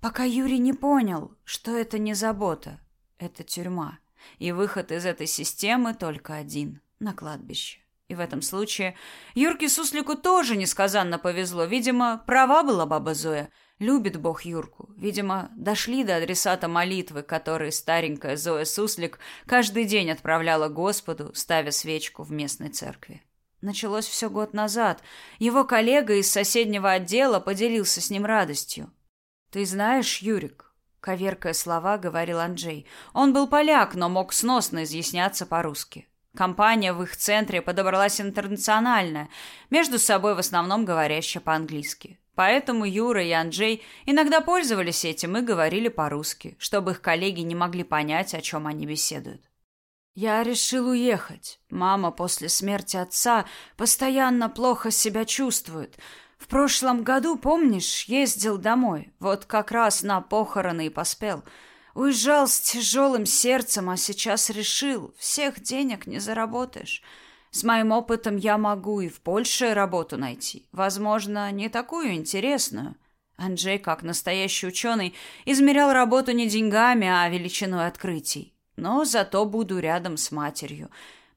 пока Юрий не понял, что это не забота, это тюрьма. И выход из этой системы только один – на кладбище. И в этом случае Юрке Суслику тоже несказанно повезло. Видимо, права была баба Зоя. Любит Бог Юрку. Видимо, дошли до адресата молитвы, которые старенькая Зоя Суслик каждый день отправляла Господу, ставя свечку в местной церкви. Началось все год назад. Его коллега из соседнего отдела поделился с ним радостью. «Ты знаешь, Юрик, Коверкая слова, говорил Анджей. Он был поляк, но мог сносно изъясняться по-русски. Компания в их центре подобралась интернациональная, между собой в основном говорящая по-английски. Поэтому Юра и Анджей иногда пользовались этим и говорили по-русски, чтобы их коллеги не могли понять, о чем они беседуют. Я решил уехать. Мама после смерти отца постоянно плохо себя чувствует. В прошлом году, помнишь, ездил домой. Вот как раз на похороны и поспел. Уезжал с тяжелым сердцем, а сейчас решил, всех денег не заработаешь. С моим опытом я могу и в Польше работу найти. Возможно, не такую интересную. Анджей, как настоящий ученый, измерял работу не деньгами, а величиной открытий. Но зато буду рядом с матерью.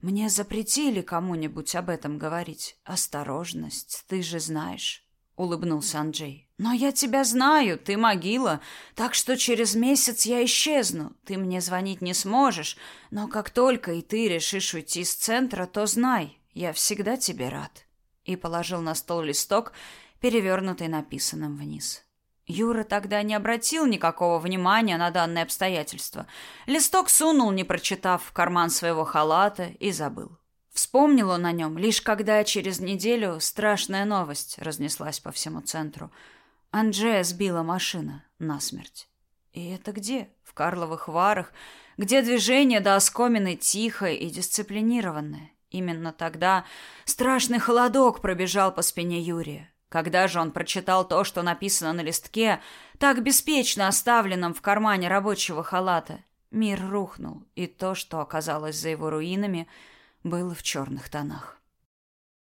Мне запретили кому-нибудь об этом говорить. Осторожность, ты же знаешь, улыбнулся Анджей. Но я тебя знаю, ты могила, так что через месяц я исчезну. Ты мне звонить не сможешь, но как только и ты решишь уйти с центра, то знай, я всегда тебе рад. И положил на стол листок, перевернутый написанным вниз. Юра тогда не обратил никакого внимания на данное обстоятельство. Листок сунул, не прочитав, в карман своего халата и забыл. Вспомнил он о нем, лишь когда через неделю страшная новость разнеслась по всему центру. Анджея сбила машина насмерть. И это где? В Карловых Варах, где движение до оскомины тихое и дисциплинированное. Именно тогда страшный холодок пробежал по спине Юрия. Когда же он прочитал то, что написано на листке, так беспечно оставленном в кармане рабочего халата, мир рухнул, и то, что оказалось за его руинами, было в черных тонах.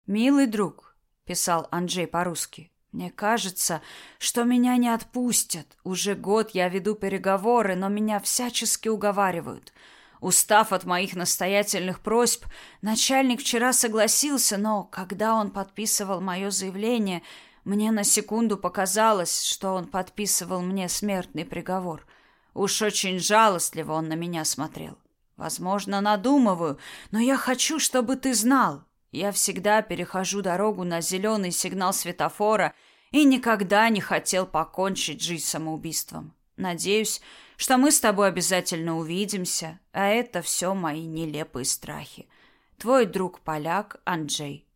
«Милый друг», — писал Анджей по-русски, — «мне кажется, что меня не отпустят. Уже год я веду переговоры, но меня всячески уговаривают». Устав от моих настоятельных просьб, начальник вчера согласился, но когда он подписывал мое заявление, мне на секунду показалось, что он подписывал мне смертный приговор. Уж очень жалостливо он на меня смотрел. Возможно, надумываю, но я хочу, чтобы ты знал. Я всегда перехожу дорогу на зеленый сигнал светофора и никогда не хотел покончить жизнь самоубийством. Надеюсь, что мы с тобой обязательно увидимся, а это все мои нелепые страхи. Твой друг-поляк Анджей.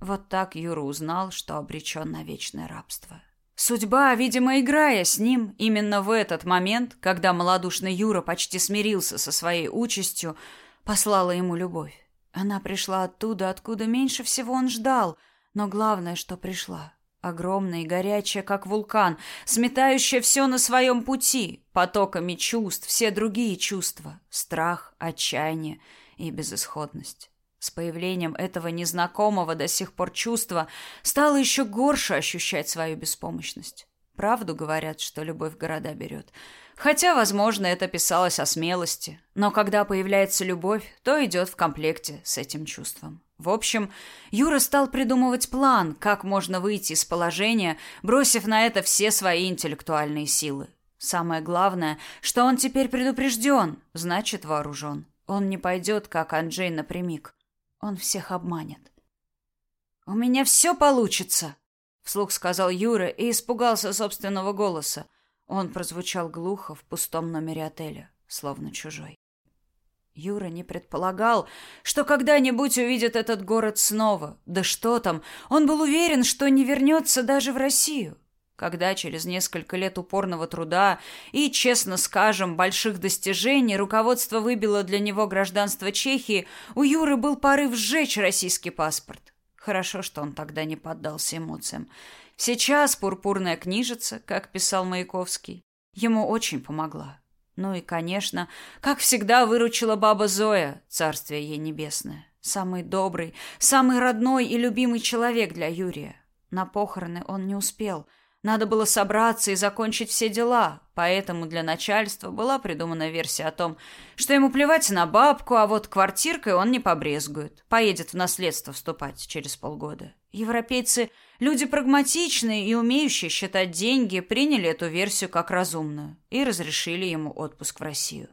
Вот так Юра узнал, что обречен на вечное рабство. Судьба, видимо, играя с ним, именно в этот момент, когда малодушный Юра почти смирился со своей участью, послала ему любовь. Она пришла оттуда, откуда меньше всего он ждал, но главное, что пришла. Огромная и горячая, как вулкан, сметающая все на своем пути, потоками чувств, все другие чувства — страх, отчаяние и безысходность. С появлением этого незнакомого до сих пор чувства стало еще горше ощущать свою беспомощность. Правду говорят, что любовь города берет. Хотя, возможно, это писалось о смелости. Но когда появляется любовь, то идет в комплекте с этим чувством. В общем, Юра стал придумывать план, как можно выйти из положения, бросив на это все свои интеллектуальные силы. Самое главное, что он теперь предупрежден, значит вооружен. Он не пойдет, как Анджей, напрямик. Он всех обманет. «У меня все получится!» — вслух сказал Юра и испугался собственного голоса. Он прозвучал глухо в пустом номере отеля, словно чужой. Юра не предполагал, что когда-нибудь увидит этот город снова. Да что там, он был уверен, что не вернется даже в Россию. Когда через несколько лет упорного труда и, честно скажем, больших достижений руководство выбило для него гражданство Чехии, у Юры был порыв сжечь российский паспорт. Хорошо, что он тогда не поддался эмоциям. Сейчас пурпурная книжица, как писал Маяковский, ему очень помогла. Ну и, конечно, как всегда выручила баба Зоя, царствие ей небесное. Самый добрый, самый родной и любимый человек для Юрия. На похороны он не успел, Надо было собраться и закончить все дела, поэтому для начальства была придумана версия о том, что ему плевать на бабку, а вот квартиркой он не побрезгует. Поедет в наследство вступать через полгода. Европейцы – люди прагматичные и умеющие считать деньги, приняли эту версию как разумную и разрешили ему отпуск в Россию.